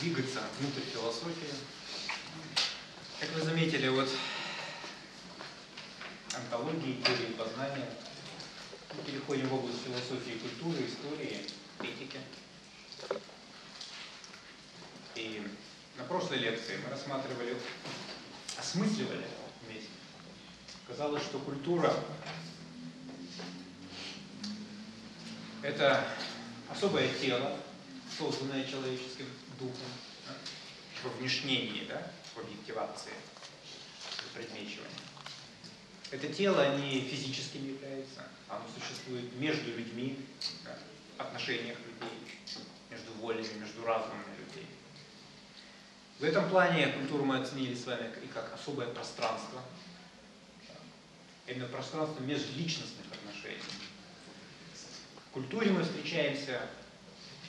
двигаться внутрь философии. Как вы заметили, вот антологии, теории познания, мы переходим в область философии, культуры, истории, этики. И на прошлой лекции мы рассматривали, осмысливали вместе. Казалось, что культура – это особое тело, созданное человеческим духом, во внешнении, да, в объективации, в предмечивании. Это тело не физическим является, оно существует между людьми, да, в отношениях людей, между волями, между разумами людей. В этом плане культуру мы оценили с вами и как особое пространство, именно пространство межличностных отношений. В культуре мы встречаемся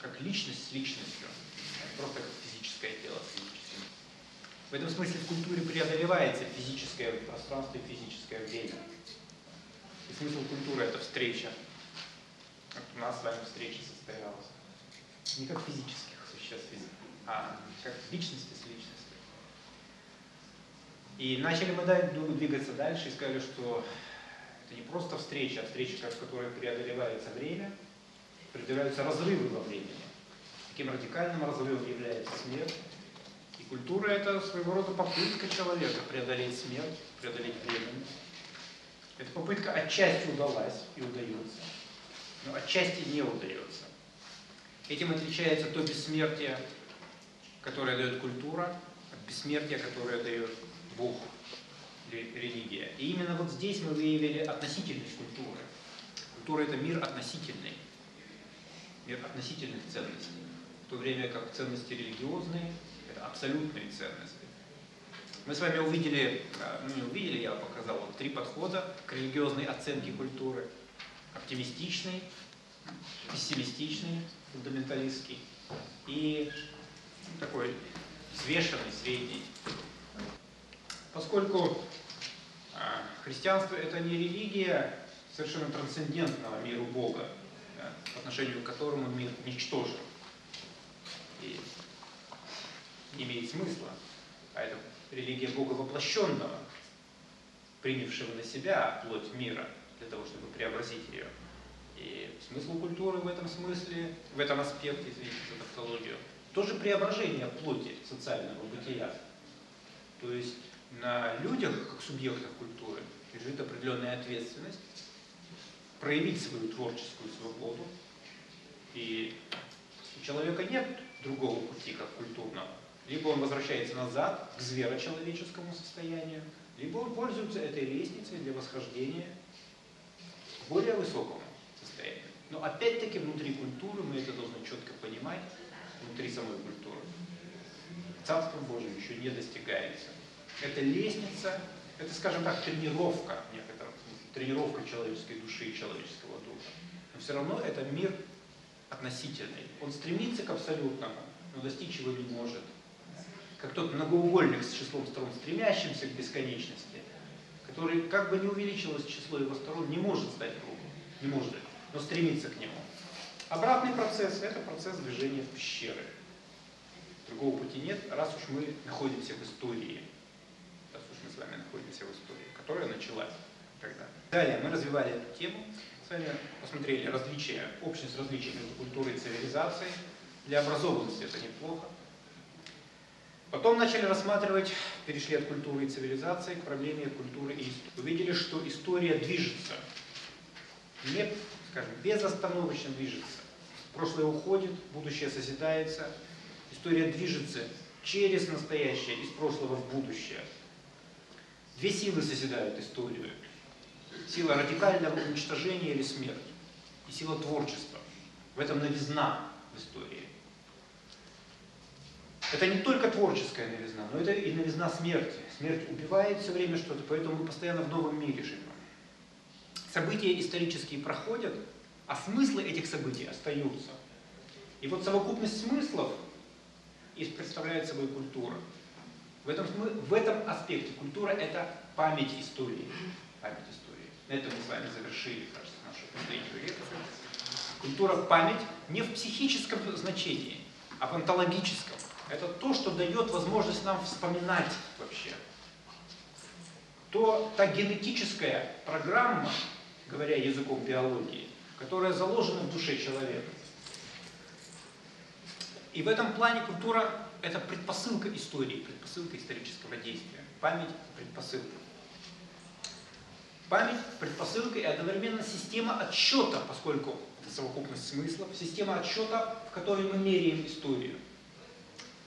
как личность с личностью, просто как физическое тело с физическим. В этом смысле в культуре преодолевается физическое пространство и физическое время. И смысл культуры – это встреча. Вот у нас с вами встреча состоялась. Не как физических существ, а как личности с личностью. И начали мы двигаться дальше и сказали, что это не просто встреча, а встреча, в которой преодолевается время, преодолеваются разрывы во времени. Таким радикальным разрывом является смерть. И культура – это своего рода попытка человека преодолеть смерть, преодолеть время. Эта попытка отчасти удалась и удается, но отчасти не удается. Этим отличается то бессмертие, которое дает культура, от бессмертия, которое дает Бог или религия. И именно вот здесь мы выявили относительность культуры. Культура – это мир относительный, мир относительных ценностей, то время как ценности религиозные – это абсолютные ценности. Мы с вами увидели, а, ну не увидели, я показал вот три подхода к религиозной оценке культуры. Оптимистичный, пессимистичный, фундаменталистский и такой взвешенный, средний. Поскольку а, христианство это не религия совершенно трансцендентного миру Бога, по отношению к которому мир ничтожен и имеет смысла, а это религия Бога воплощенного, принявшего на себя плоть мира для того, чтобы преобразить ее. И смысл культуры в этом смысле, в этом аспекте, извините за тавтологию, тоже преображение плоти социального бытия. То есть на людях, как субъектах культуры, лежит определенная ответственность проявить свою творческую свободу. И у человека нет другого пути, как культурного. Либо он возвращается назад к зверочеловеческому состоянию, либо он пользуется этой лестницей для восхождения к более высокому состоянию. Но опять-таки внутри культуры мы это должны четко понимать, внутри самой культуры. Царством Божьим еще не достигается. Это лестница, это, скажем так, тренировка в тренировка человеческой души и человеческого духа. Но все равно это мир относительный. Он стремится к абсолютному, но достичь его не может. Как тот многоугольник с числом сторон, стремящимся к бесконечности, который, как бы не увеличилось число его сторон, не может стать кругом, не может, но стремится к нему. Обратный процесс – это процесс движения в пещеры. Другого пути нет, раз уж мы находимся в истории с вами находимся в истории, которая началась тогда. Далее мы развивали эту тему, вами посмотрели различия, общность различий между культурой и цивилизацией. Для образованности это неплохо. Потом начали рассматривать, перешли от культуры и цивилизации к проблеме культуры и истории. Увидели, что история движется, не, скажем, безостановочно движется. Прошлое уходит, будущее созидается. История движется через настоящее, из прошлого в будущее. Две силы созидают историю. Сила радикального уничтожения или смерти. И сила творчества. В этом новизна в истории. Это не только творческая новизна, но это и новизна смерти. Смерть убивает все время что-то, поэтому мы постоянно в новом мире живем. События исторические проходят, а смыслы этих событий остаются. И вот совокупность смыслов и представляет собой культура. В этом, в этом аспекте культура – это память истории. Память истории. На этом мы с вами завершили, кажется, нашу последнюю лекцию. Культура – память не в психическом значении, а в онтологическом. это то, что дает возможность нам вспоминать вообще. То та генетическая программа, говоря языком биологии, которая заложена в душе человека. И в этом плане культура – это предпосылка истории, предпосылка исторического действия. Память – предпосылка. Память – предпосылка и одновременно система отсчета, поскольку это совокупность смыслов, система отсчета, в которой мы меряем историю.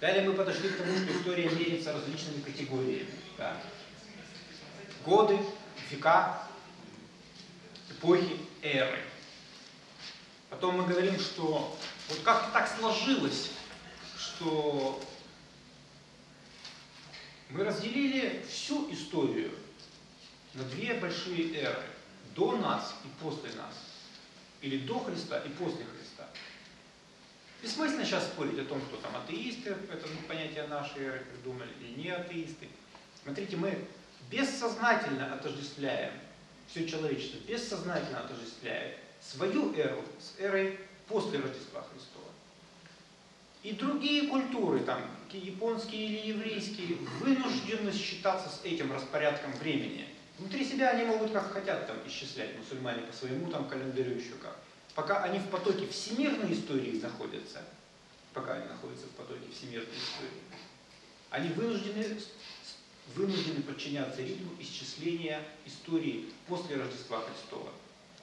Далее мы подошли к тому, что история меряется различными категориями. Да. Годы, века, эпохи, эры. Потом мы говорим, что вот как-то так сложилось, что мы разделили всю историю на две большие эры. До нас и после нас. Или до Христа и после Христа. Бессмысленно сейчас спорить о том, что там атеисты, это понятие нашей эры придумали, или не атеисты. Смотрите, мы бессознательно отождествляем все человечество, бессознательно отождествляет свою эру с эрой после Рождества Христова. И другие культуры, там, японские или еврейские, вынуждены считаться с этим распорядком времени. Внутри себя они могут как хотят там исчислять, мусульмане по своему там календарю еще как. Пока они в потоке всемирной истории находятся, пока они находятся в потоке всемирной истории, они вынуждены, вынуждены подчиняться ритму исчисления истории после Рождества Христова.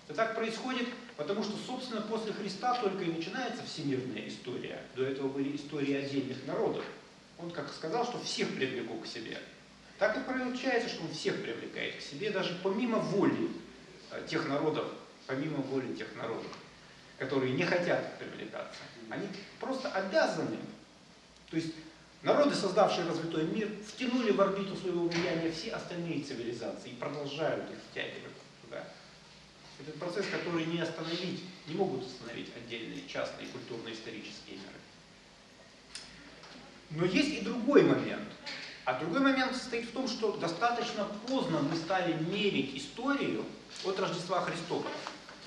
Это так происходит, потому что, собственно, после Христа только и начинается всемирная история. До этого были истории отдельных народов. Он как сказал, что всех привлеку к себе. Так и получается, что он всех привлекает к себе, даже помимо воли э, тех народов, помимо воли тех народов, которые не хотят привлекаться. Они просто обязаны. То есть народы, создавшие развитой мир, втянули в орбиту своего влияния все остальные цивилизации и продолжают их втягивать туда. Это процесс, который не остановить, не могут остановить отдельные частные культурно-исторические миры. Но есть и другой момент. А другой момент состоит в том, что достаточно поздно мы стали мерить историю от Рождества Христова.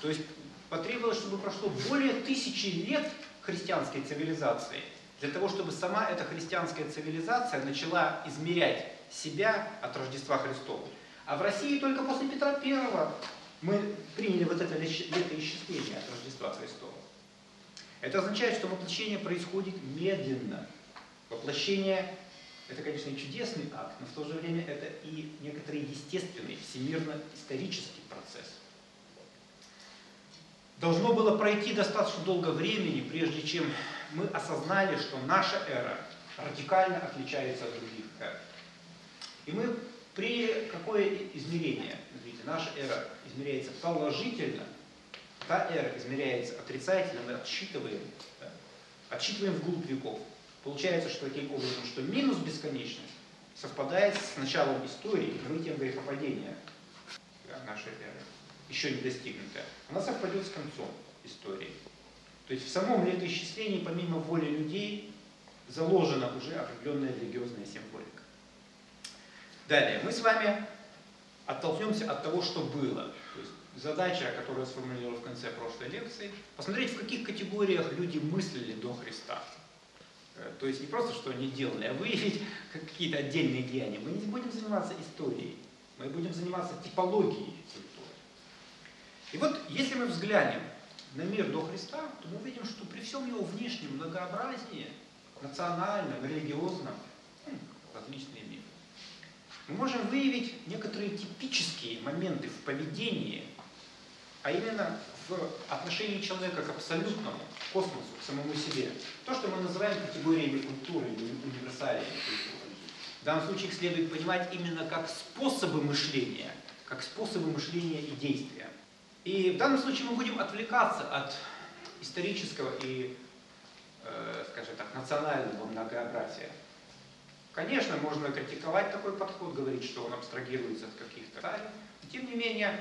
То есть потребовалось, чтобы прошло более тысячи лет христианской цивилизации, для того, чтобы сама эта христианская цивилизация начала измерять себя от Рождества Христова. А в России только после Петра I мы приняли вот это летоисчисление от Рождества Христова. Это означает, что воплощение происходит медленно. Воплощение – это, конечно, и чудесный акт, но в то же время это и некоторый естественный, всемирно-исторический процесс. Должно было пройти достаточно долго времени, прежде чем мы осознали, что наша эра радикально отличается от других эр. И мы приняли какое измерение? Смотрите, наша эра измеряется положительно, та эра измеряется отрицательно, мы отсчитываем, да, отсчитываем вглубь веков. Получается, что таким образом, что минус бесконечность совпадает с началом истории, открытием грехопадения нашей эры, еще не достигнутая. Она совпадет с концом истории. То есть в самом летоисчислении, помимо воли людей, заложена уже определенная религиозная символика. Далее, мы с вами оттолкнемся от того, что было. То есть задача, которую я сформулировал в конце прошлой лекции, посмотреть, в каких категориях люди мыслили до Христа. Э, то есть не просто, что они делали, а выявить какие-то отдельные деяния. Мы не будем заниматься историей, мы будем заниматься типологией культуры. И вот если мы взглянем на мир до Христа, то мы увидим, что при всем его внешнем многообразии, национальном, религиозном, ну, различные мифы, мы можем выявить некоторые типические моменты в поведении, а именно в отношении человека к абсолютному, космосу, к самому себе. То, что мы называем категориями культуры или универсалиями культуры. В данном случае их следует понимать именно как способы мышления, как способы мышления и действия. И в данном случае мы будем отвлекаться от исторического и, э, скажем так, национального многообразия. Конечно, можно критиковать такой подход, говорить, что он абстрагируется от каких-то царей. Тем не менее,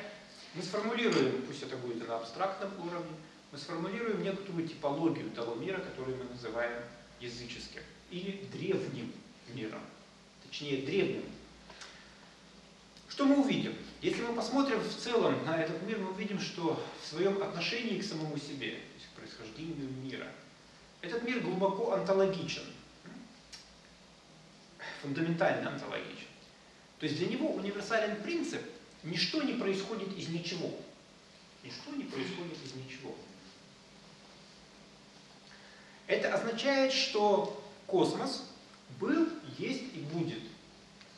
мы сформулируем, пусть это будет на абстрактном уровне, мы сформулируем некоторую типологию того мира, который мы называем языческим или древним миром. Точнее, древним. Что мы увидим? Если мы посмотрим в целом на этот мир, мы увидим, что в своем отношении к самому себе, то есть к происхождению мира, этот мир глубоко онтологичен. фундаментально онтологичен. То есть для него универсален принцип «ничто не происходит из ничего». Ничто не происходит из ничего. Это означает, что космос был, есть и будет.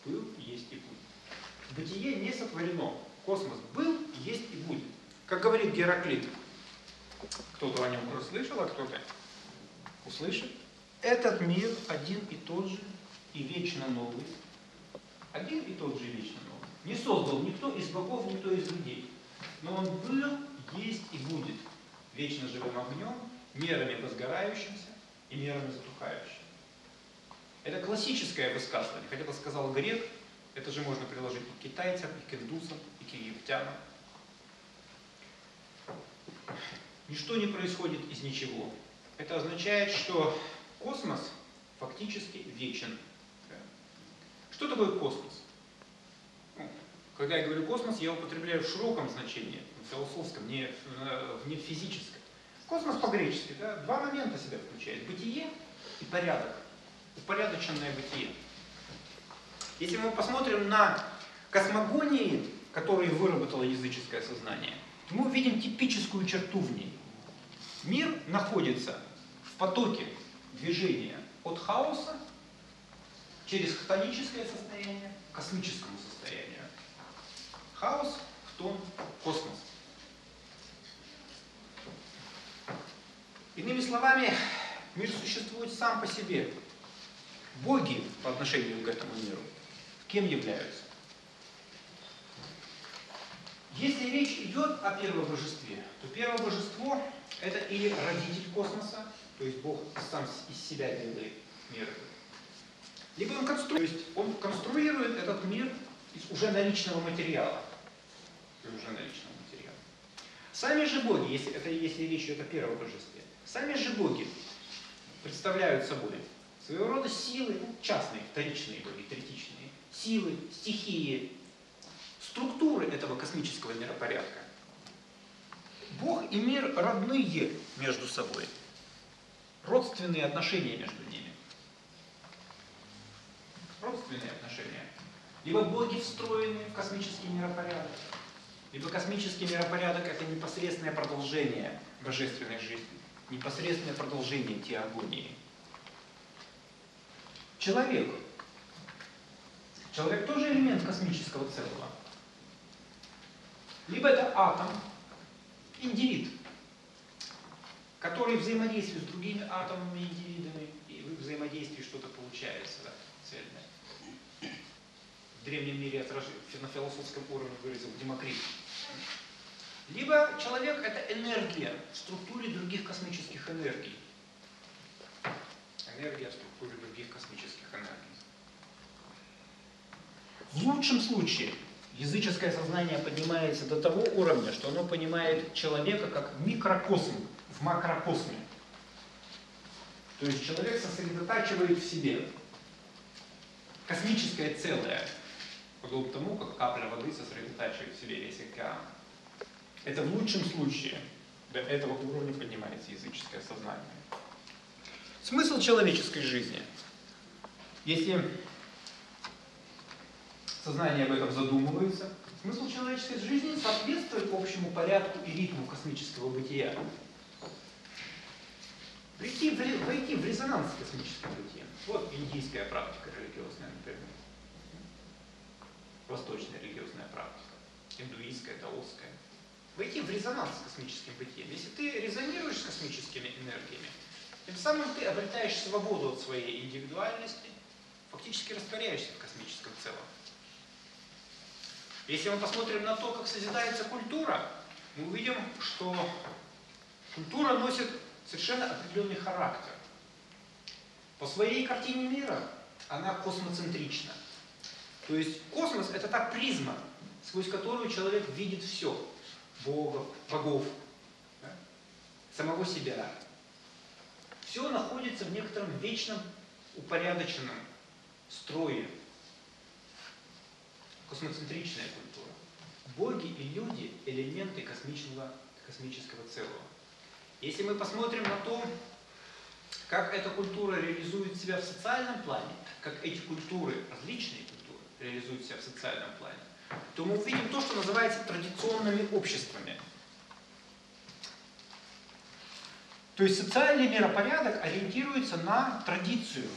Был, есть и будет. Бытие не сотворено. Космос был, есть и будет. Как говорит Гераклит, кто-то о нем уже слышал, а кто-то услышит. Этот мир один и тот же и вечно новый. Один и тот же и вечно новый. Не создал никто из богов, никто из людей. Но он был, есть и будет вечно живым огнем, мерами возгорающимся и мерами затухающим. Это классическое высказывание, хотя это сказал грек, это же можно приложить и к китайцам, и к индусам, и к египтянам. Ничто не происходит из ничего. Это означает, что космос фактически вечен. Что такое космос? Ну, когда я говорю космос, я употребляю в широком значении, в философском, не, не физическом. Космос по-гречески да, два момента себя включает. Бытие и порядок. Упорядоченное бытие. Если мы посмотрим на космогонии, которые выработало языческое сознание, то мы увидим типическую черту в ней. Мир находится в потоке движения от хаоса через хтоническое состояние к космическому состоянию. Хаос, хтон, космос. Иными словами, мир существует сам по себе. Боги по отношению к этому миру кем являются? Если речь идет о первом божестве, то первое божество – это или родитель космоса, то есть Бог сам из себя делает мир, либо он конструирует, то есть он конструирует этот мир из уже наличного материала. Из уже наличного материала. Сами же боги, если, это, если речь идет о первом божестве, сами же боги представляют собой своего рода силы, ну, частные, вторичные боги, третичные, силы, стихии, структуры этого космического миропорядка. Бог и мир родные между собой. Родственные отношения между ними. Родственные отношения. Либо боги встроены в космический миропорядок, либо космический миропорядок это непосредственное продолжение божественной жизни, непосредственное продолжение теогонии. Человек. Человек тоже элемент космического целого. Либо это атом, индивид, который взаимодействует с другими атомами, индивидами, и в взаимодействии что-то получается да, цельное. В древнем мире на философском уровне выразил Демокрит. Либо человек это энергия в структуре других космических энергий. Энергия в структуре других космических энергий. В лучшем случае языческое сознание поднимается до того уровня, что оно понимает человека как микрокосм в макрокосме. То есть человек сосредотачивает в себе космическое целое, подобно тому, как капля воды сосредотачивает в себе весь океан. Это в лучшем случае до этого уровня поднимается языческое сознание. Смысл человеческой жизни. Если сознание об этом задумывается, смысл человеческой жизни соответствует общему порядку и ритму космического бытия. Прийти в, войти в резонанс с космическим бытием. Вот индийская практика религиозная, например. Восточная религиозная практика. Индуистская, даосская. Войти в резонанс с космическим бытием. Если ты резонируешь с космическими энергиями, тем самым ты обретаешь свободу от своей индивидуальности, фактически растворяешься в космическом целом. Если мы посмотрим на то, как созидается культура, мы увидим, что культура носит совершенно определенный характер. По своей картине мира она космоцентрична. То есть космос это та призма, сквозь которую человек видит все. Богов, да? самого себя. Все находится в некотором вечном упорядоченном строе, космоцентричная культура. Боги и люди – элементы космического, космического целого. Если мы посмотрим на то, как эта культура реализует себя в социальном плане, как эти культуры, различные культуры, реализуют себя в социальном плане, то мы увидим то, что называется традиционными обществами. То есть социальный миропорядок ориентируется на традицию.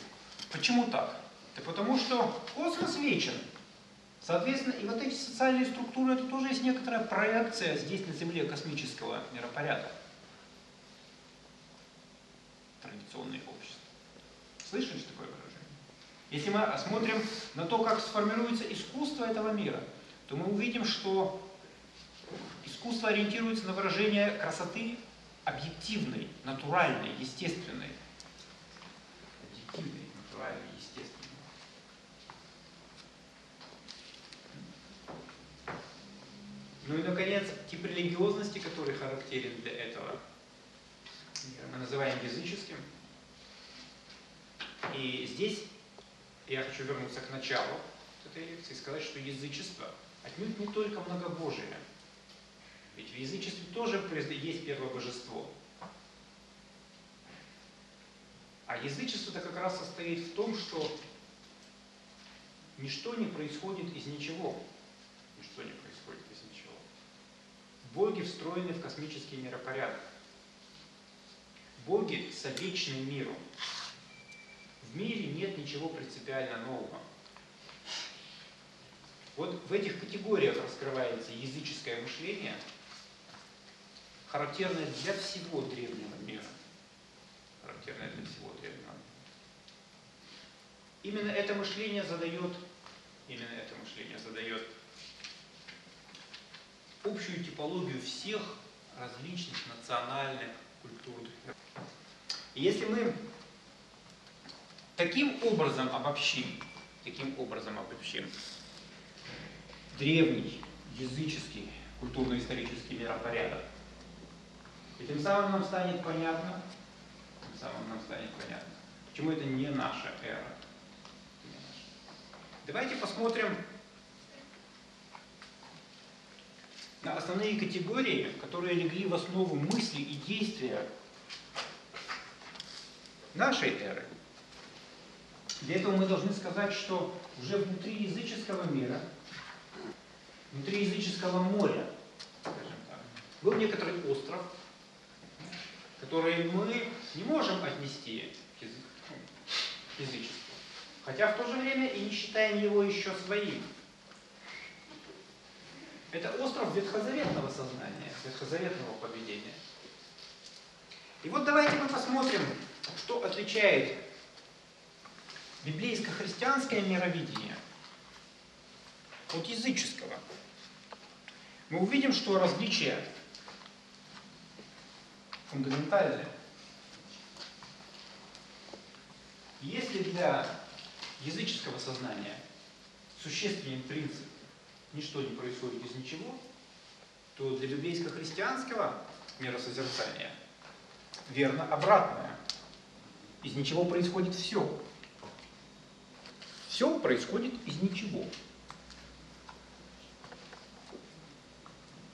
Почему так? Да потому что космос вечен. Соответственно, и вот эти социальные структуры, это тоже есть некоторая проекция здесь на Земле космического миропорядка. Традиционные общества. Слышали такое выражение? Если мы смотрим на то, как сформируется искусство этого мира, то мы увидим, что искусство ориентируется на выражение красоты объективной, натуральной, естественной. Объективной, натуральной, естественной. Ну и, наконец, тип религиозности, который характерен для этого мы называем языческим. И здесь я хочу вернуться к началу этой лекции и сказать, что язычество отнюдь не только многобожие. Ведь в язычестве тоже есть первое божество. А язычество-то как раз состоит в том, что ничто не происходит из ничего. Ничто не происходит из ничего. Боги встроены в космический миропорядок. Боги совечны миру. В мире нет ничего принципиально нового. Вот в этих категориях раскрывается языческое мышление, характерное для всего древнего мира. Характерное для всего древнего. Именно это мышление задает, именно это мышление задает общую типологию всех различных национальных культурных. И если мы таким образом обобщим, таким образом обобщим древний языческий культурно-исторический миропорядок, и тем самым нам станет понятно, тем самым нам станет понятно, почему это не наша эра. Давайте посмотрим на основные категории, которые легли в основу мысли и действия нашей эры. Для этого мы должны сказать, что уже внутри языческого мира, внутри языческого моря, скажем так, был некоторый остров, который мы не можем отнести к, язык, ну, язычеству. Хотя в то же время и не считаем его еще своим. Это остров ветхозаветного сознания, ветхозаветного поведения. И вот давайте мы посмотрим, что отличает библейско-христианское мировидение от языческого. Мы увидим, что различия фундаментальные. Если для языческого сознания существенный принцип ничто не происходит из ничего, то для библейско-христианского миросозерцания верно обратное. Из ничего происходит все. Все происходит из ничего.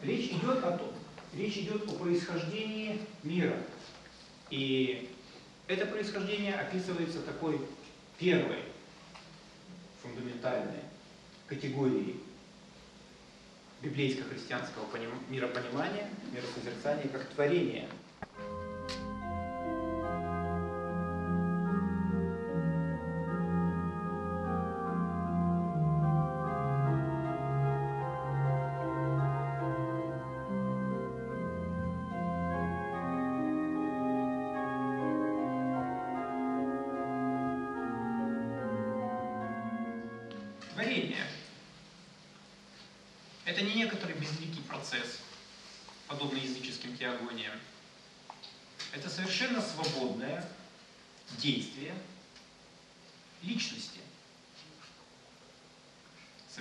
Речь идет о том, речь идет о происхождении мира. И это происхождение описывается такой первой фундаментальной категорией библейско-христианского миропонимания, миросозерцания как творение –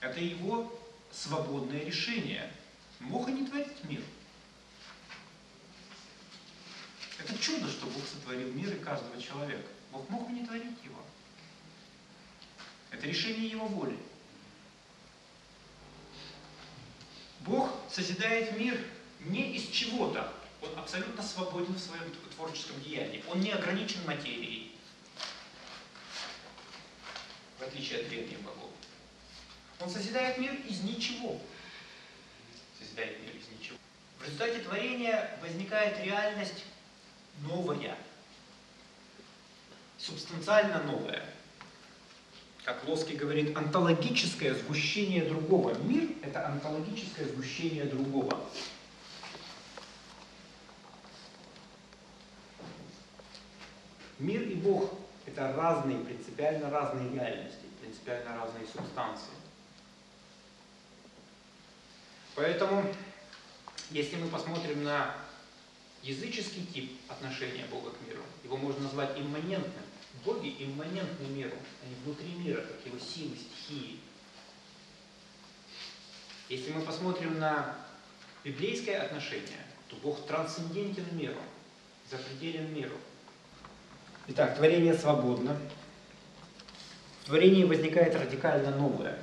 Это его свободное решение. Мог и не творить мир. Это чудо, что Бог сотворил мир и каждого человека. Бог мог и не творить его. Это решение его воли. Бог созидает мир не из чего-то. Он абсолютно свободен в своем творческом деянии. Он не ограничен материей. В отличие от древних богов. Он созидает мир из ничего. Созидает мир из ничего. В результате творения возникает реальность новая, субстанциально новая. Как Лоски говорит, онтологическое сгущение другого. Мир – это онтологическое сгущение другого. Мир и Бог – это разные, принципиально разные реальности, принципиально разные субстанции. Поэтому, если мы посмотрим на языческий тип отношения Бога к миру, его можно назвать имманентным. Боги имманентны миру, они внутри мира, как его силы, стихии. Если мы посмотрим на библейское отношение, то Бог трансцендентен миру, запределен миру. Итак, творение свободно. В творении возникает радикально новое.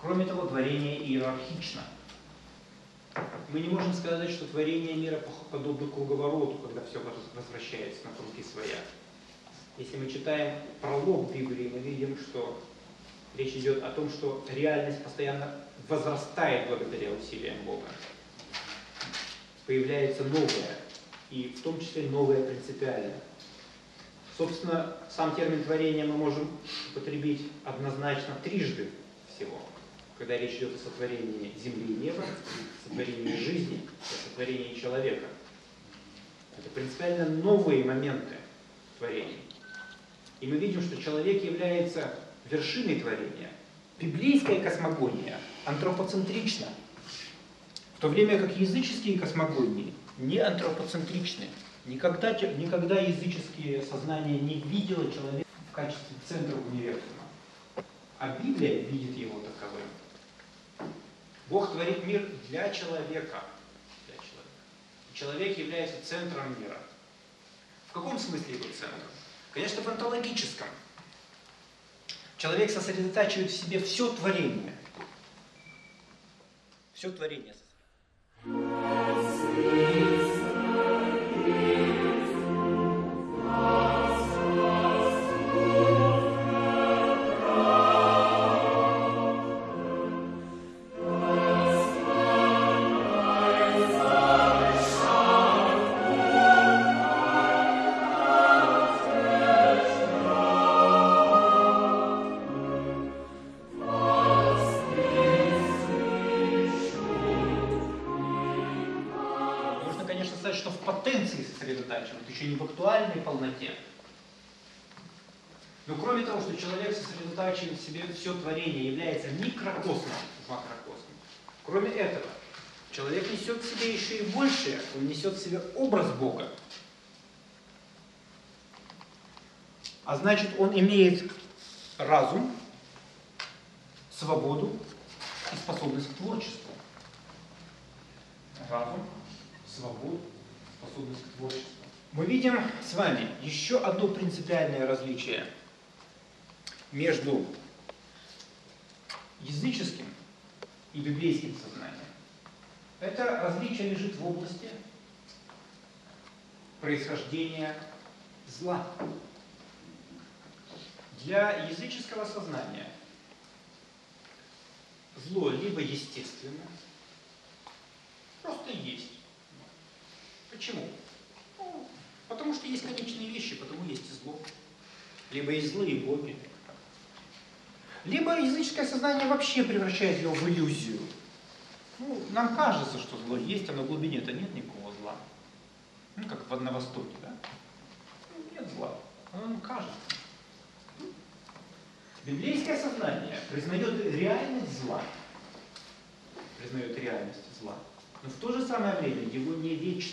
Кроме того, творение иерархично – мы не можем сказать, что творение мира подобно круговороту, когда все возвращается на круги своя. Если мы читаем пролог Библии, мы видим, что речь идет о том, что реальность постоянно возрастает благодаря усилиям Бога. Появляется новое, и в том числе новое принципиально. Собственно, сам термин творения мы можем употребить однозначно трижды всего – когда речь идет о сотворении земли и неба, сотворении жизни, о сотворении человека. Это принципиально новые моменты творения. И мы видим, что человек является вершиной творения. Библейская космогония антропоцентрична, в то время как языческие космогонии не антропоцентричны. Никогда, никогда языческие сознания не видело человека в качестве центра универсума. А Библия видит его таковым. Бог творит мир для человека. Для человека. Человек является центром мира. В каком смысле его центром? Конечно, в онтологическом. Человек сосредотачивает в себе все творение. Все творение сосредотачивает. Еще не в актуальной полноте. Но кроме того, что человек сосредотачивает в себе все творение, является микрокосмом в макрокосме, кроме этого, человек несет в себе еще и большее, он несет в себе образ Бога. А значит, он имеет разум, свободу и способность к творчеству. Разум, свободу, способность к творчеству мы видим с вами еще одно принципиальное различие между языческим и библейским сознанием. Это различие лежит в области происхождения зла. Для языческого сознания зло либо естественно, просто есть. Почему? Потому что есть конечные вещи, потому есть и зло. Либо есть злые боги. Либо языческое сознание вообще превращает его в иллюзию. Ну, нам кажется, что зло есть, а на глубине-то нет никакого зла. Ну, как в на Востоке, да? Ну, нет зла. Оно нам кажется. Библейское сознание признает реальность зла. Признает реальность зла. Но в то же самое время его не вечность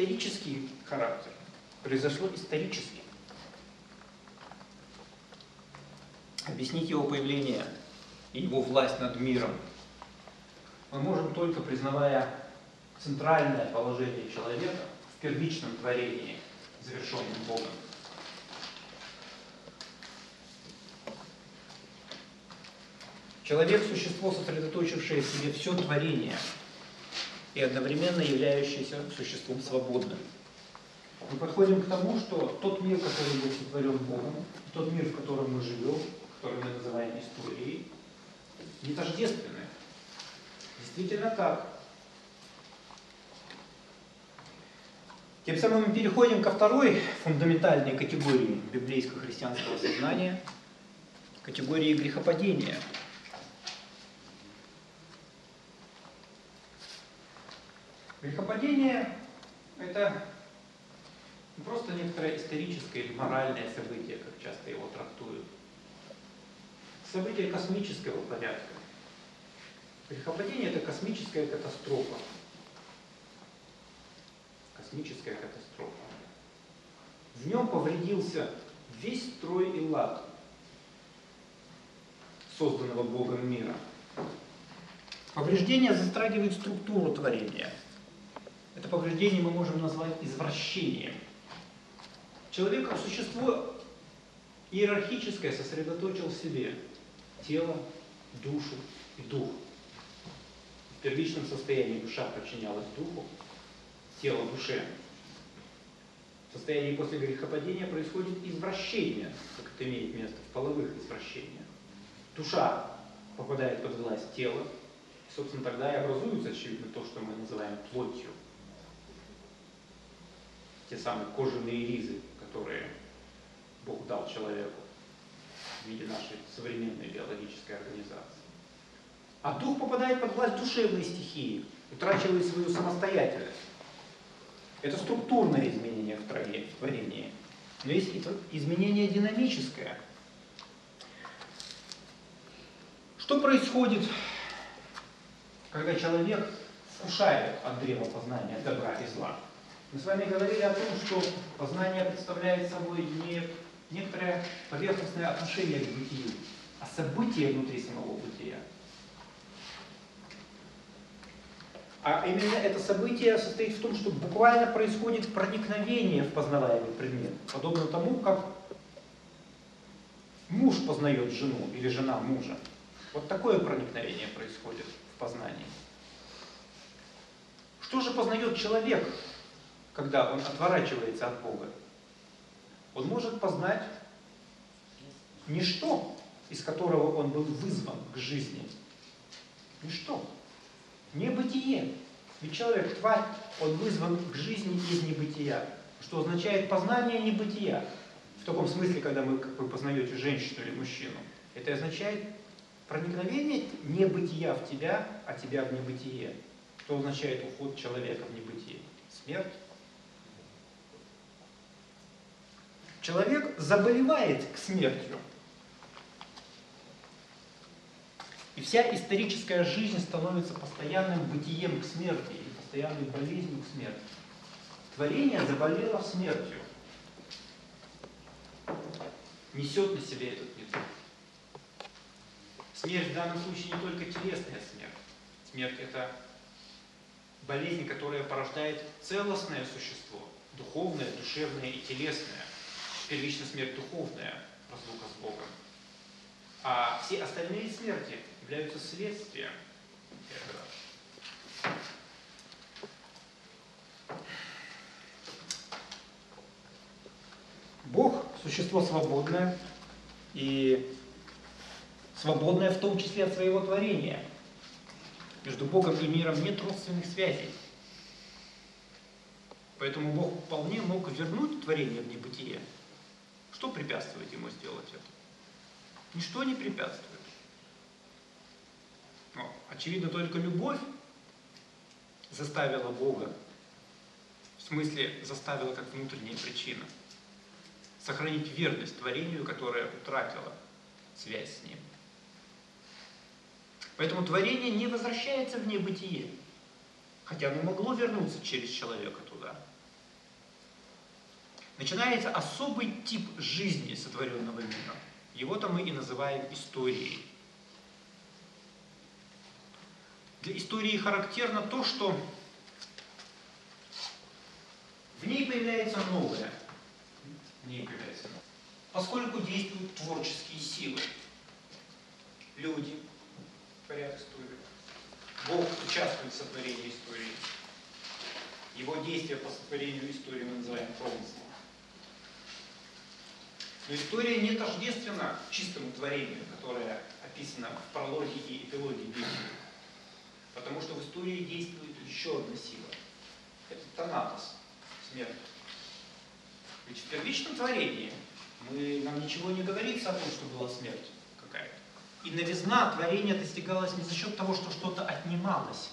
исторический характер, произошло исторически. Объяснить его появление и его власть над миром мы можем только признавая центральное положение человека в первичном творении, завершенном Богом. Человек – существо, сосредоточившее в себе все творение – и одновременно являющееся существом свободным. Мы подходим к тому, что тот мир, который был сотворен Богом, тот мир, в котором мы живем, который мы называем историей, не тождественны. Действительно так. Тем самым мы переходим ко второй фундаментальной категории библейско-христианского сознания, категории грехопадения. Грехопадение – это не просто некоторое историческое или моральное событие, как часто его трактуют. Событие космического порядка. Грехопадение – это космическая катастрофа космическая катастрофа. В нем повредился весь строй и лад созданного Богом мира. Повреждение затрагивает структуру творения. Это повреждение мы можем назвать извращением. Человек существо иерархическое сосредоточил в себе тело, душу и дух. В первичном состоянии душа подчинялась духу, тело душе. В состоянии после грехопадения происходит извращение, как это имеет место в половых извращениях. Душа попадает под власть тела, и, собственно, тогда и образуется, очевидно, то, что мы называем плотью. Те самые кожаные ризы, которые Бог дал человеку в виде нашей современной биологической организации. А дух попадает под власть душевной стихии, утрачивает свою самостоятельность. Это структурное изменение в творении. Но есть изменение динамическое. Что происходит, когда человек вкушает от древа познания добра и зла? Мы с вами говорили о том, что познание представляет собой не некоторое поверхностное отношение к бытию, а событие внутри самого бытия. А именно это событие состоит в том, что буквально происходит проникновение в познаваемый предмет, подобно тому, как муж познает жену или жена мужа. Вот такое проникновение происходит в познании. Что же познает человек, когда он отворачивается от Бога? Он может познать ничто, из которого он был вызван к жизни. Ничто. Небытие. Ведь человек, тварь, он вызван к жизни из небытия, что означает познание небытия. В таком смысле, когда вы, как вы познаете женщину или мужчину, это означает проникновение небытия в тебя, а тебя в небытие. Что означает уход человека в небытие? Смерть. Человек заболевает к смертью. И вся историческая жизнь становится постоянным бытием к смерти и постоянной болезнью к смерти. Творение заболело смертью. Несет на себе этот недуг. Смерть в данном случае не только телесная смерть. Смерть – это болезнь, которая порождает целостное существо, духовное, душевное и телесное. Первичная смерть духовная, разлука с Богом. А все остальные смерти являются следствием этого. Бог – существо свободное, и свободное в том числе от своего творения. Между Богом и миром нет родственных связей. Поэтому Бог вполне мог вернуть творение в небытие. Что препятствует ему сделать это? Ничто не препятствует. Но, очевидно, только любовь заставила Бога, в смысле заставила как внутренняя причина, сохранить верность творению, которое утратило связь с ним. Поэтому творение не возвращается в небытие, хотя оно могло вернуться через человека. Начинается особый тип жизни сотворенного мира – Его-то мы и называем историей. Для истории характерно то, что в ней появляется новое. В ней появляется новое. Поскольку действуют творческие силы, люди творят историю, Бог участвует в сотворении истории. Его действия по сотворению истории мы называем промыслом. Но история не тождественна чистому творению, которое описано в прологе и эпилоге Библии. Потому что в истории действует еще одна сила. Это Танатос, смерть. Ведь в первичном творении мы, нам ничего не говорится о том, что была смерть какая-то. И новизна творения достигалась не за счет того, что что-то отнималось,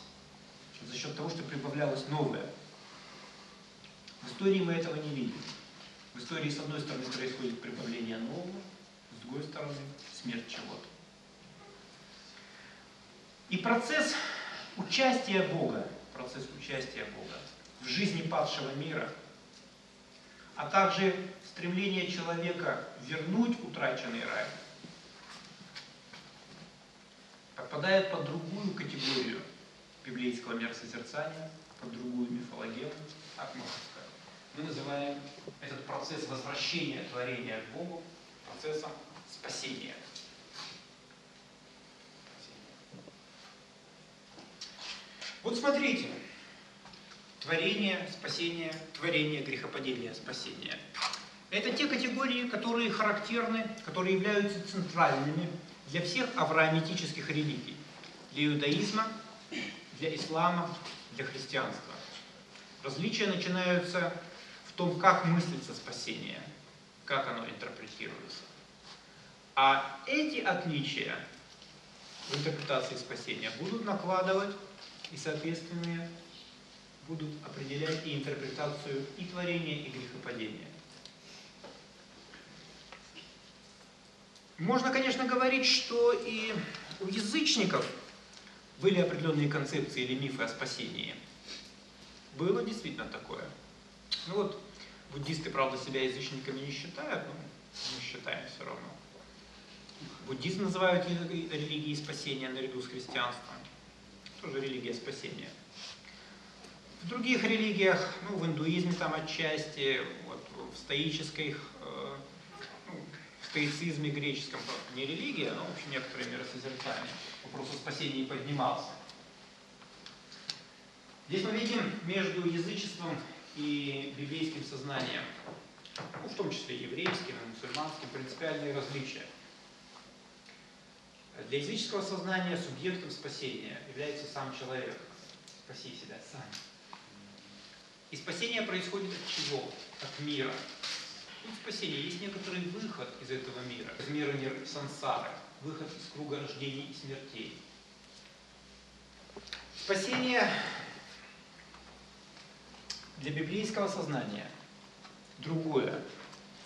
а за счет того, что прибавлялось новое. В истории мы этого не видим. В истории, с одной стороны, происходит прибавление нового, с другой стороны, смерть чего-то. И процесс участия Бога, процесс участия Бога в жизни падшего мира, а также стремление человека вернуть утраченный рай, подпадает под другую категорию библейского миросозерцания, под другую можно сказать. Мы называем этот процесс возвращения творения к Богу процессом спасения. Вот смотрите, творение, спасение, творение, грехопадение, спасение. Это те категории, которые характерны, которые являются центральными для всех авраамитических религий. Для иудаизма, для ислама, для христианства. Различия начинаются том, как мыслится спасение, как оно интерпретируется. А эти отличия в интерпретации спасения будут накладывать и, соответственно, будут определять и интерпретацию и творения, и грехопадения. Можно, конечно, говорить, что и у язычников были определенные концепции или мифы о спасении. Было действительно такое. Ну вот, буддисты, правда, себя язычниками не считают, но мы считаем все равно. Буддизм называют религией спасения наряду с христианством тоже религия спасения. В других религиях, ну, в индуизме там отчасти, вот, в стоической, э, ну, в стоицизме греческом, не религия, но вообще некоторые миросозерцания, вопрос о спасении поднимался. Здесь мы видим между язычеством и библейским сознанием, ну, в том числе еврейским и мусульманским, принципиальные различия – для языческого сознания субъектом спасения является сам человек. Спаси себя сам. И спасение происходит от чего? От мира. Тут спасение есть некоторый выход из этого мира, из мира сансары, выход из круга рождений и смертей. Спасение для библейского сознания другое.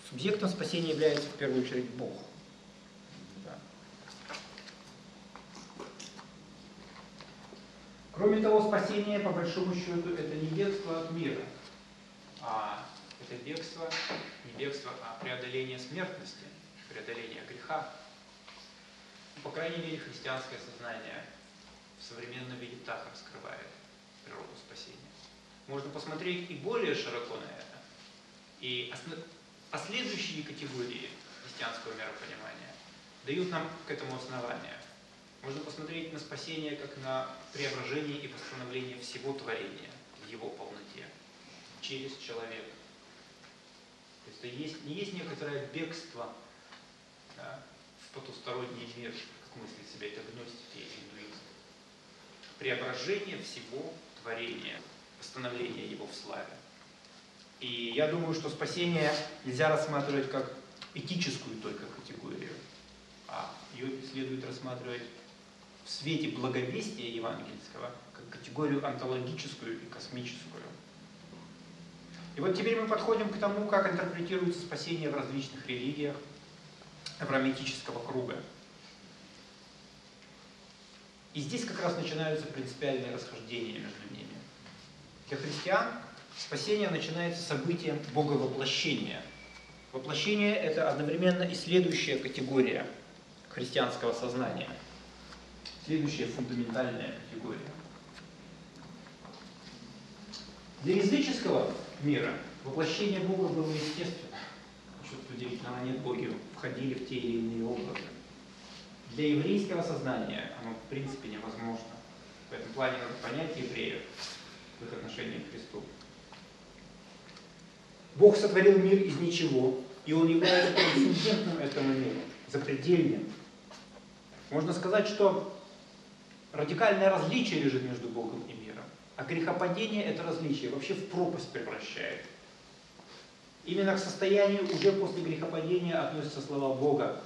Субъектом спасения является в первую очередь Бог. Кроме того, спасение, по большому счету, это не бегство от мира, а это бегство, не бегство, а преодоление смертности, преодоление греха. По крайней мере, христианское сознание в современном виде так раскрывает природу спасения. Можно посмотреть и более широко на это. И последующие категории христианского миропонимания дают нам к этому основания. Можно посмотреть на спасение как на преображение и восстановление всего творения в его полноте через человека. То есть это есть, есть некоторое бегство да, в потусторонний мир, как мыслит себя это гностики и индуизм. Преображение всего творения, восстановление его в славе. И я думаю, что спасение нельзя рассматривать как этическую только категорию, а ее следует рассматривать в свете благовестия евангельского как категорию онтологическую и космическую. И вот теперь мы подходим к тому, как интерпретируется спасение в различных религиях авраамитического круга. И здесь как раз начинаются принципиальные расхождения между ними. Для христиан спасение начинается событием боговоплощения. Воплощение – это одновременно и следующая категория христианского сознания. Следующая фундаментальная категория. Для языческого мира воплощение Бога было естественно. Что-то удивительного нет, боги входили в те или иные образы. Для еврейского сознания оно в принципе невозможно. В этом плане надо понять евреев в их отношении к Христу. Бог сотворил мир из ничего, и Он является трансцендентным этому миру, запредельным. Можно сказать, что радикальное различие лежит между Богом и миром, а грехопадение это различие вообще в пропасть превращает. Именно к состоянию уже после грехопадения относятся слова Бога,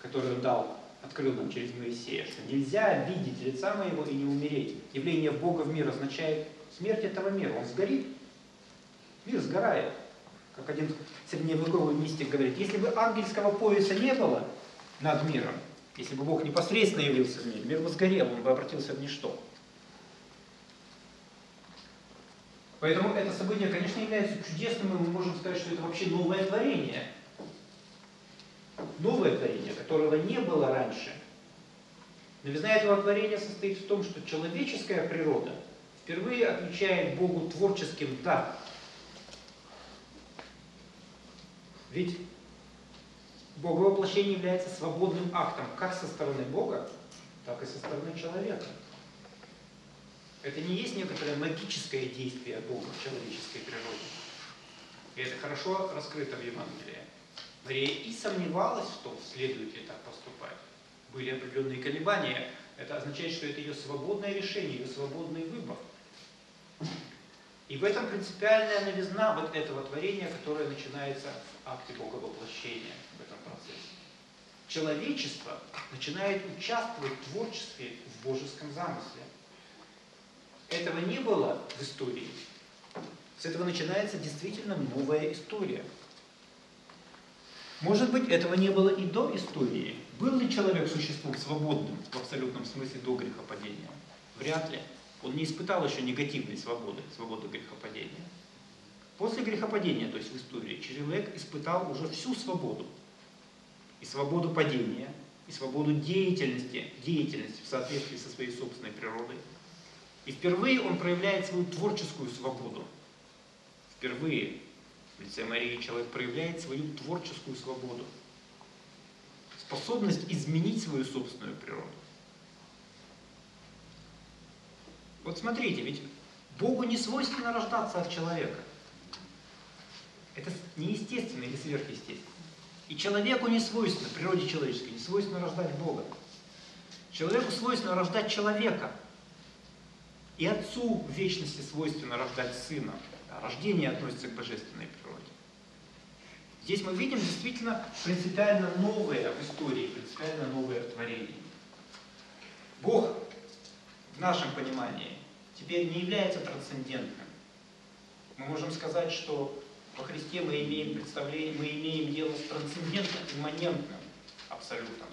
которые Он дал, открыл нам через Моисея, что нельзя видеть лица моего и не умереть. Явление Бога в мир означает смерть этого мира. Он сгорит. Мир сгорает как один средневековый мистик говорит, если бы ангельского пояса не было над миром, если бы Бог непосредственно явился в мир, мир бы сгорел, он бы обратился в ничто. Поэтому это событие, конечно, является чудесным, и мы можем сказать, что это вообще новое творение. Новое творение, которого не было раньше. Новизна этого творения состоит в том, что человеческая природа впервые отвечает Богу творческим «да», Ведь Боговоплощение является свободным актом как со стороны Бога, так и со стороны человека. Это не есть некоторое магическое действие Бога в человеческой природе. И это хорошо раскрыто в Евангелии. Мария и сомневалась в том, следует ли так поступать. Были определенные колебания. Это означает, что это ее свободное решение, ее свободный выбор. И в этом принципиальная новизна вот этого творения, которое начинается в акте Боговоплощения в этом процессе. Человечество начинает участвовать в творчестве в божеском замысле. Этого не было в истории. С этого начинается действительно новая история. Может быть, этого не было и до истории. Был ли человек существом свободным в абсолютном смысле до грехопадения? Вряд ли. Он не испытал еще негативной свободы, свободы грехопадения. После грехопадения, то есть в истории, человек испытал уже всю свободу. И свободу падения, и свободу деятельности, деятельности в соответствии со своей собственной природой. И впервые он проявляет свою творческую свободу. Впервые в лице Марии человек проявляет свою творческую свободу. Способность изменить свою собственную природу. Вот смотрите, ведь Богу не свойственно рождаться от человека. Это неестественно или сверхъестественно. И человеку не свойственно, природе человеческой, не свойственно рождать Бога. Человеку свойственно рождать человека. И отцу в вечности свойственно рождать сына. А рождение относится к божественной природе. Здесь мы видим действительно принципиально новое в истории, принципиально новое творение. Бог в нашем понимании теперь не является трансцендентным. Мы можем сказать, что во Христе мы имеем представление, мы имеем дело с трансцендентным, имманентным абсолютом.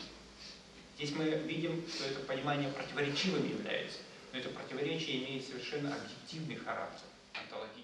Здесь мы видим, что это понимание противоречивым является, но это противоречие имеет совершенно объективный характер, онтологический.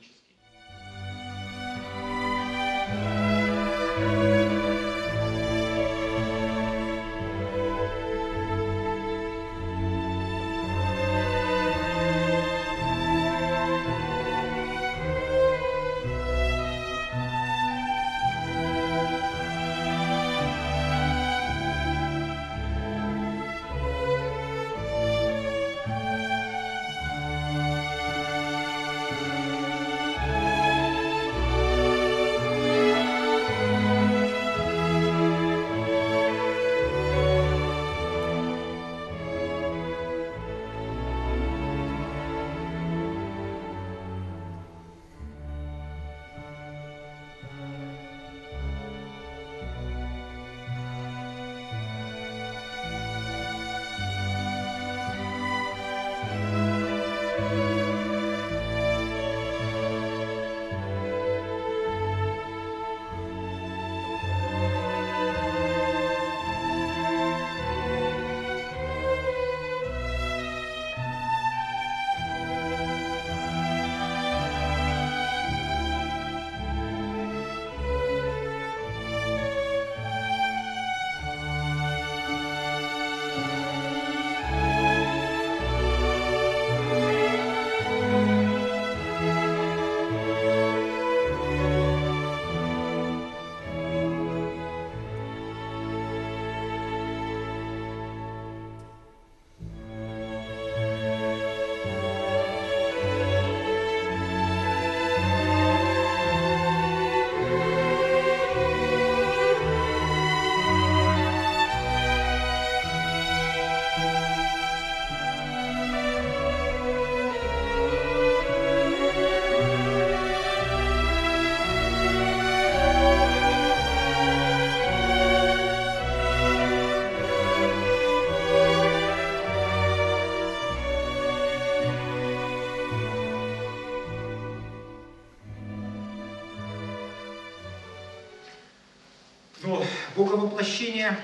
Но Боговоплощение,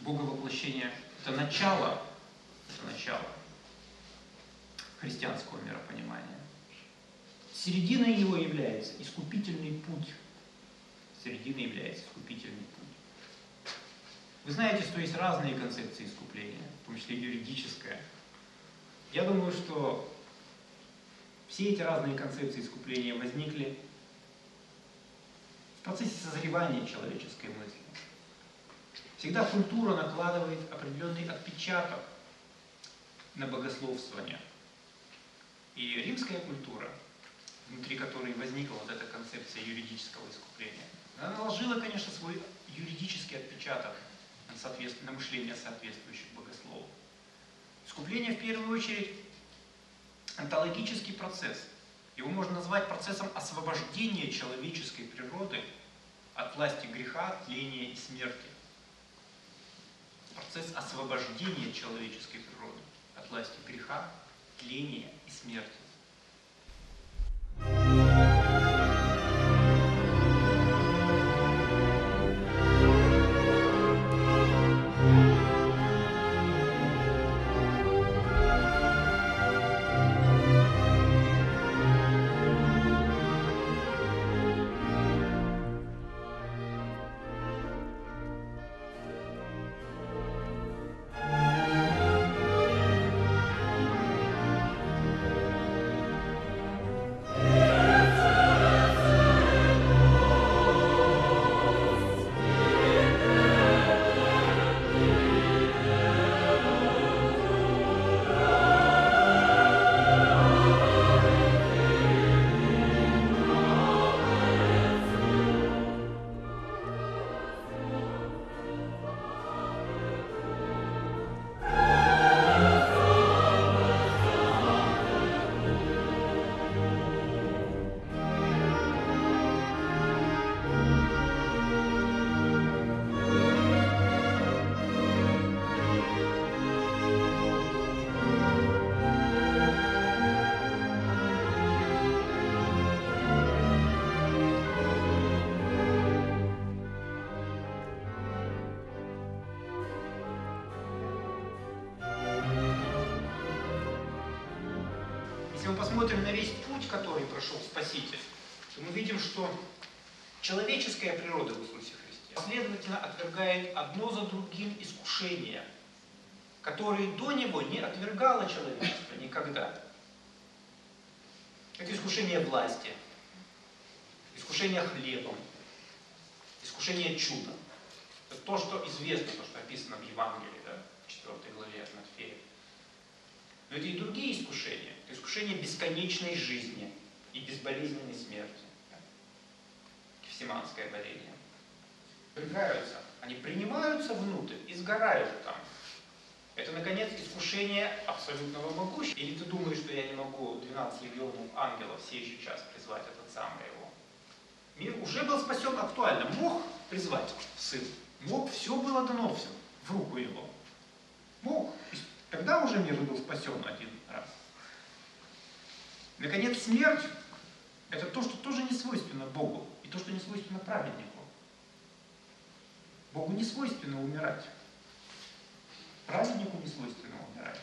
Боговоплощение – это начало, это начало христианского миропонимания. Серединой его является искупительный путь. Серединой является искупительный путь. Вы знаете, что есть разные концепции искупления, в том числе юридическая. Я думаю, что все эти разные концепции искупления возникли процессе созревания человеческой мысли. Всегда культура накладывает определенный отпечаток на богословствование. И римская культура, внутри которой возникла вот эта концепция юридического искупления, она наложила, конечно, свой юридический отпечаток на, соответствие, на мышление соответствующих богословов. Искупление в первую очередь онтологический процесс. Его можно назвать процессом освобождения человеческой природы от власти греха, тления и смерти. Процесс освобождения человеческой природы от власти греха, тления и смерти. Одно за другим искушения, которые до него не отвергало человечество никогда. Это искушение власти, искушение хлебом, искушение чудом. Это то, что известно, то, что описано в Евангелии, да, в 4 главе от Матфея. Но это и другие искушения. Это искушение бесконечной жизни и безболезненной смерти. Кефсиманское боление. Пригаются. Они принимаются внутрь и сгорают там. Это, наконец, искушение абсолютного могущества. Или ты думаешь, что я не могу 12 легионов ангелов в сей же час призвать этот самый его? Мир уже был спасен актуально. Мог призвать сын. Мог, все было дано все в руку его. Мог. Тогда уже мир был спасен один раз. Наконец, смерть – это то, что тоже не свойственно Богу, и то, что не свойственно праведнику. Богу не свойственно умирать. Праведнику не свойственно умирать.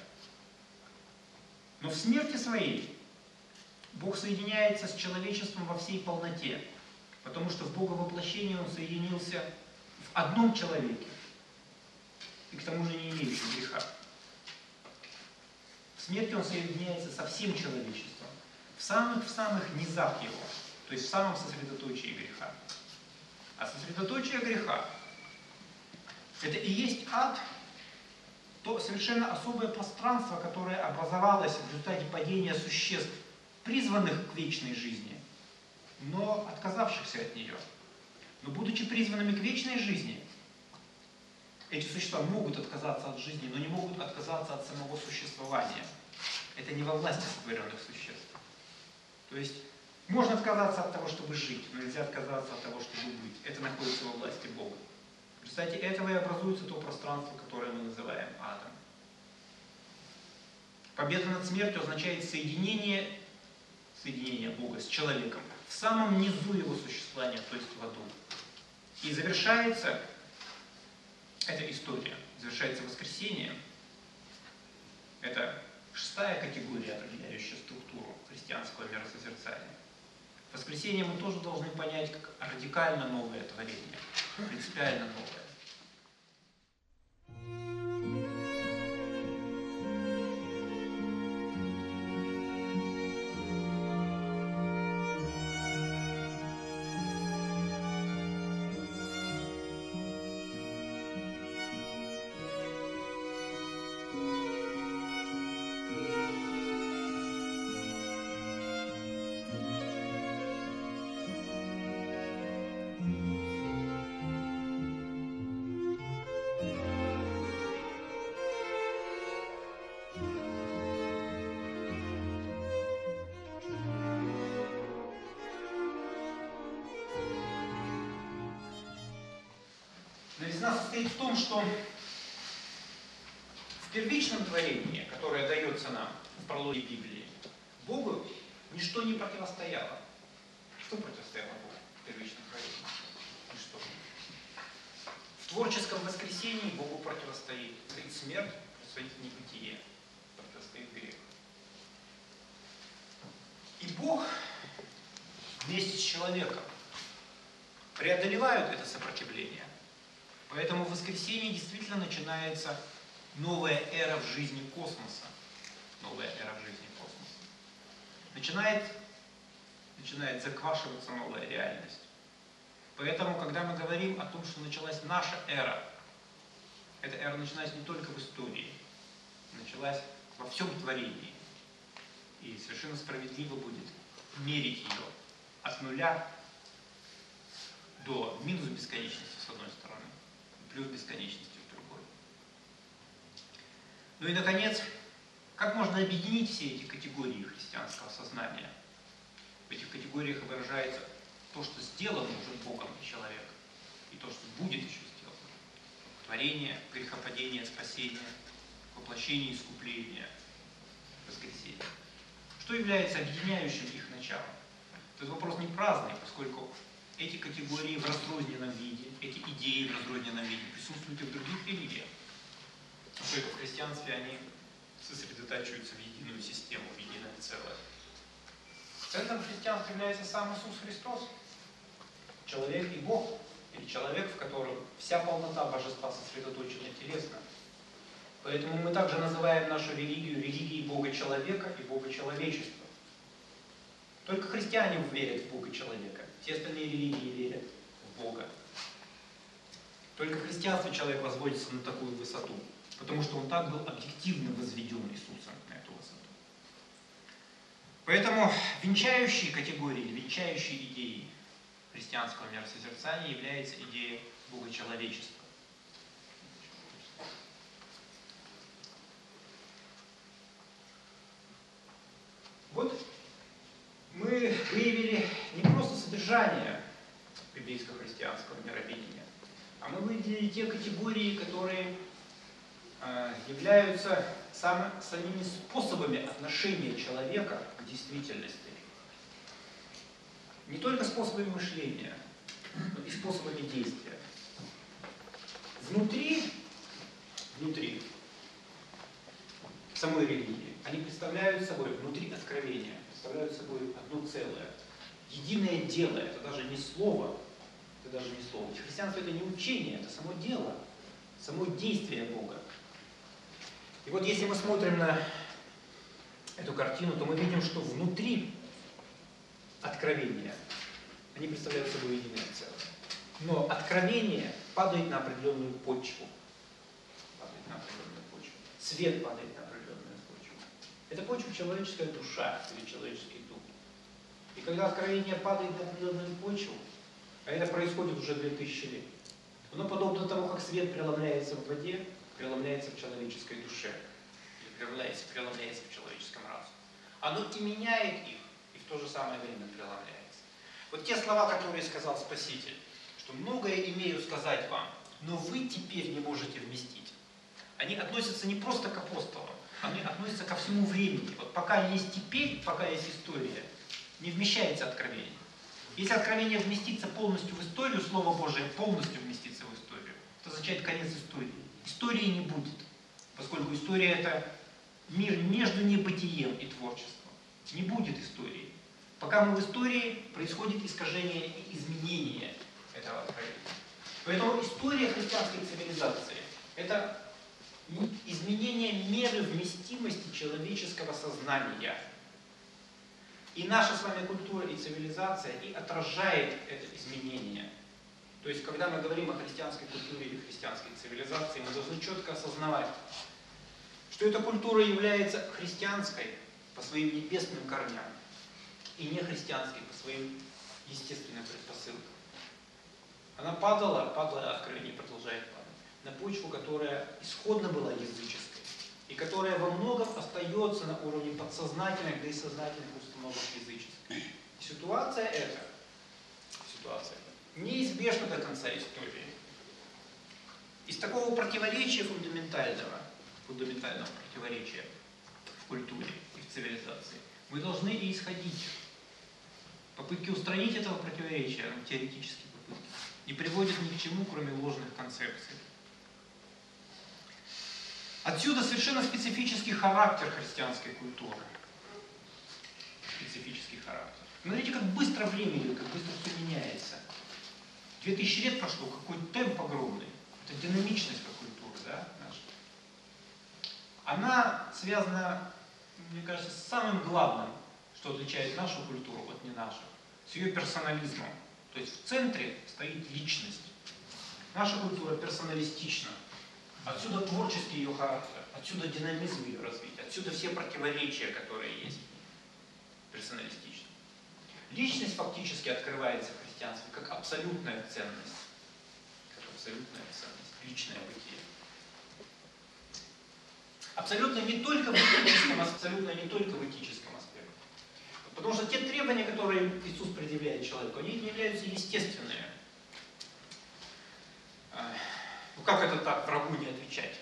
Но в смерти своей Бог соединяется с человечеством во всей полноте, потому что в Бога воплощении Он соединился в одном человеке, и к тому же не имеющем греха смерти он соединяется со всем человечеством, в самых-самых низах его, то есть в самом сосредоточии греха. А сосредоточие греха – это и есть ад, то совершенно особое пространство, которое образовалось в результате падения существ, призванных к вечной жизни, но отказавшихся от нее. Но будучи призванными к вечной жизни, эти существа могут отказаться от жизни, но не могут отказаться от самого существования – это не во власти сотворенных существ. То есть можно отказаться от того, чтобы жить, но нельзя отказаться от того, чтобы быть. Это находится во власти Бога. Результате этого и образуется то пространство, которое мы называем адом. Победа над смертью означает соединение, соединение Бога с человеком в самом низу его существования, то есть в аду. И завершается эта история, завершается воскресением. Это шестая категория, определяющая структуру христианского миросозерцания. Воскресение мы тоже должны понять как радикально новое творение, принципиально новое. Состоит в том, что в первичном творении, которое дается нам в прологе Библии, Богу ничто не противостояло. Что противостояло Богу в первичном творении? Ничто. В творческом воскресении Богу противостоит стоит смерть, противостоит небытие, противостоит грех. И Бог вместе с человеком преодолевают это сопротивление Поэтому в воскресенье действительно начинается новая эра в жизни космоса. Новая эра в жизни космоса. Начинает, начинает заквашиваться новая реальность. Поэтому, когда мы говорим о том, что началась наша эра, эта эра началась не только в истории, началась во всем творении. И совершенно справедливо будет мерить ее от нуля до минус бесконечности, с одной стороны, плюс бесконечности. Ну и, наконец, как можно объединить все эти категории христианского сознания? В этих категориях выражается то, что сделано уже Богом и человеком, и то, что будет еще сделано. Творение, грехопадение, спасение, воплощение, искупление, воскресение. Что является объединяющим их началом? Этот вопрос не праздный, поскольку эти категории в разрозненном виде, эти идеи в разрозненном виде присутствуют и в других религиях. Только в христианстве они сосредотачиваются в единую систему, в единое целое. Центром христианства является сам Иисус Христос, человек и Бог, или человек, в котором вся полнота божества сосредоточена телесно. Поэтому мы также называем нашу религию религией Бога человека и Бога человечества. Только христиане верят в Бога человека. Все остальные религии верят в Бога. Только в христианстве человек возводится на такую высоту, потому что он так был объективно возведен Иисусом на эту высоту. Поэтому венчающей категорией, венчающей идеей христианского миросозерцания является идея Бога человечества. Вот мы выявили не просто содержание библейско-христианского мировидения, а мы выделили те категории, которые являются сам, самими способами отношения человека к действительности. Не только способами мышления, но и способами действия. Внутри, внутри самой религии они представляют собой, внутри откровения, представляют собой одно целое. Единое дело, это даже не слово, это даже не слово. Христианство это не учение, это само дело, само действие Бога. И вот если мы смотрим на эту картину, то мы видим, что внутри откровения они представляют собой единое целое. Но откровение падает на определенную почву. Падает на определенную почву. Свет падает на это почва человеческая душа или человеческий дух. И когда откровение падает на определенную почву, а это происходит уже 2000 лет, оно подобно тому, как свет преломляется в воде, преломляется в человеческой душе, или преломляется, преломляется в человеческом разуме. Оно и меняет их, и в то же самое время преломляется. Вот те слова, которые сказал Спаситель, что многое имею сказать вам, но вы теперь не можете вместить. Они относятся не просто к апостолам, они относятся ко всему времени. Вот пока есть теперь, пока есть история, не вмещается откровение. Если откровение вместится полностью в историю, Слово Божие полностью вместится в историю, это означает конец истории. Истории не будет, поскольку история это мир между небытием и творчеством. Не будет истории. Пока мы в истории, происходит искажение и изменение этого откровения. Поэтому история христианской цивилизации – это изменение меры вместимости человеческого сознания. И наша с вами культура и цивилизация и отражает это изменение. То есть, когда мы говорим о христианской культуре или христианской цивилизации, мы должны четко осознавать, что эта культура является христианской по своим небесным корням и не христианской по своим естественным предпосылкам. Она падала, падала, откровение продолжает падать на почву, которая исходно была языческой, и которая во многом остается на уровне подсознательных, да и сознательных установок языческих. Ситуация эта, ситуация эта, неизбежна до конца истории. Из такого противоречия фундаментального, фундаментального противоречия в культуре и в цивилизации, мы должны и исходить. Попытки устранить этого противоречия, ну, теоретические попытки, не приводят ни к чему, кроме ложных концепций. Отсюда совершенно специфический характер христианской культуры. Специфический характер. Смотрите, как быстро время идет, как быстро все меняется. Две тысячи лет прошло, какой темп огромный. Это динамичность как культуры, да, наша. Она связана, мне кажется, с самым главным, что отличает нашу культуру от не нашу, с ее персонализмом. То есть в центре стоит личность. Наша культура персоналистична. Отсюда творческий ее характер, отсюда динамизм ее развития, отсюда все противоречия, которые есть персоналистично. Личность фактически открывается христианстве как абсолютная ценность. Как абсолютная ценность, личное бытие. Абсолютно не только в этическом, абсолютно не только в этическом аспекте. Потому что те требования, которые Иисус предъявляет человеку, они не являются естественными. Ну как это так врагу не отвечать?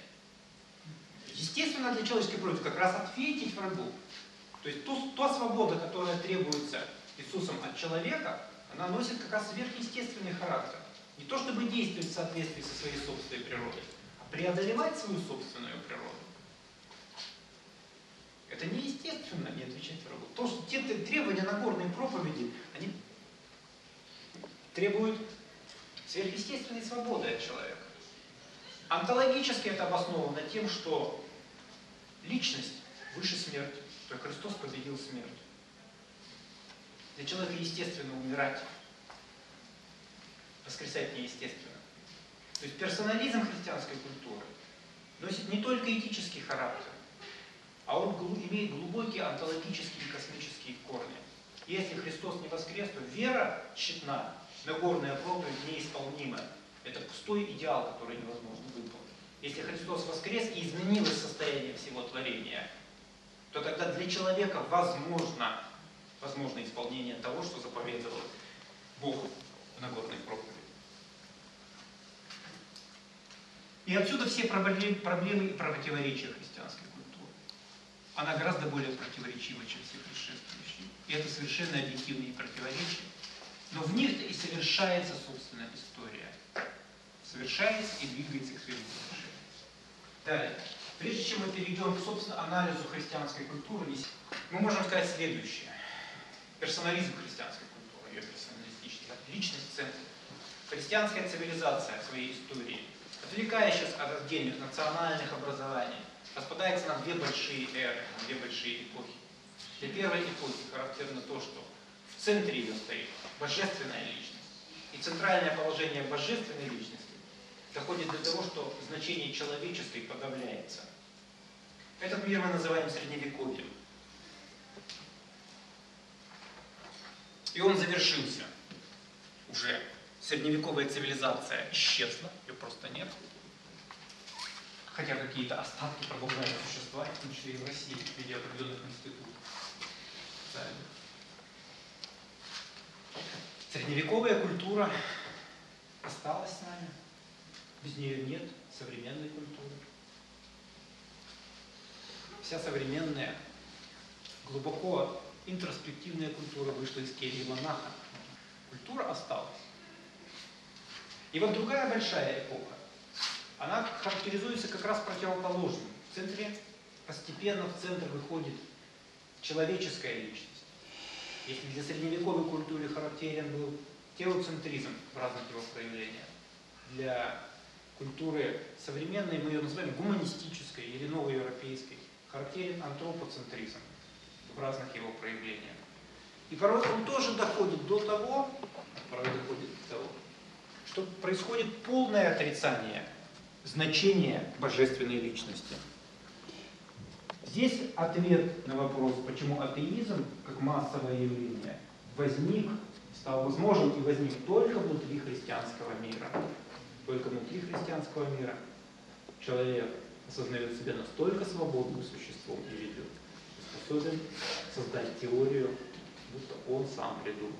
Естественно, для человеческой природы как раз ответить врагу. То есть то, та свобода, которая требуется Иисусом от человека, она носит как раз сверхъестественный характер. Не то чтобы действовать в соответствии со своей собственной природой, а преодолевать свою собственную природу. Это неестественно не отвечать врагу. То, что те требования Нагорной проповеди, они требуют сверхъестественной свободы от человека. Онтологически это обосновано тем, что личность выше смерти, то Христос победил смерть. Для человека естественно умирать, воскресать неестественно. То есть персонализм христианской культуры носит не только этический характер, а он имеет глубокие онтологические и космические корни. Если Христос не воскрес, то вера тщетна, Нагорная проповедь неисполнима. Это пустой идеал, который невозможно выполнить. Если Христос воскрес и изменилось состояние всего творения, то тогда для человека возможно, возможно исполнение того, что заповедовал Бог в Нагорной проповеди. И отсюда все проблемы, и противоречия христианской культуры. Она гораздо более противоречива, чем все предшествующие. И это совершенно объективные противоречия. Но в них и совершается собственная история совершается и двигается к своему завершению. Далее. Прежде чем мы перейдем к, собственно, анализу христианской культуры, мы можем сказать следующее. Персонализм христианской культуры, ее персоналистический, личность в центре. Христианская цивилизация в своей истории, отвлекающаяся от отдельных национальных образований, распадается на две большие эры, на две большие эпохи. Для первой эпохи характерно то, что в центре ее стоит божественная личность. И центральное положение божественной личности доходит до того, что значение человеческой подавляется. Этот мир мы называем средневековьем. И он завершился уже. Средневековая цивилизация исчезла, ее просто нет. Хотя какие-то остатки продолжают существовать, в том числе и в России, в виде определенных институтов. Средневековая культура осталась с нами. Без нее нет современной культуры. Вся современная, глубоко интроспективная культура вышла из кельи монаха. Культура осталась. И вот другая большая эпоха, она характеризуется как раз противоположным. В центре, постепенно в центр выходит человеческая личность. Если для средневековой культуры характерен был теоцентризм в разных его проявлениях, для культуры современной мы ее называем гуманистической или новоевропейской, характерен антропоцентризм в разных его проявлениях. И порой он тоже доходит до того, порой доходит до того, что происходит полное отрицание значения божественной личности. Здесь ответ на вопрос, почему атеизм, как массовое явление, возник, стал возможен и возник только внутри христианского мира. Только внутри христианского мира человек осознает себя настолько свободным существом и ведет, способен создать теорию, будто он сам придумал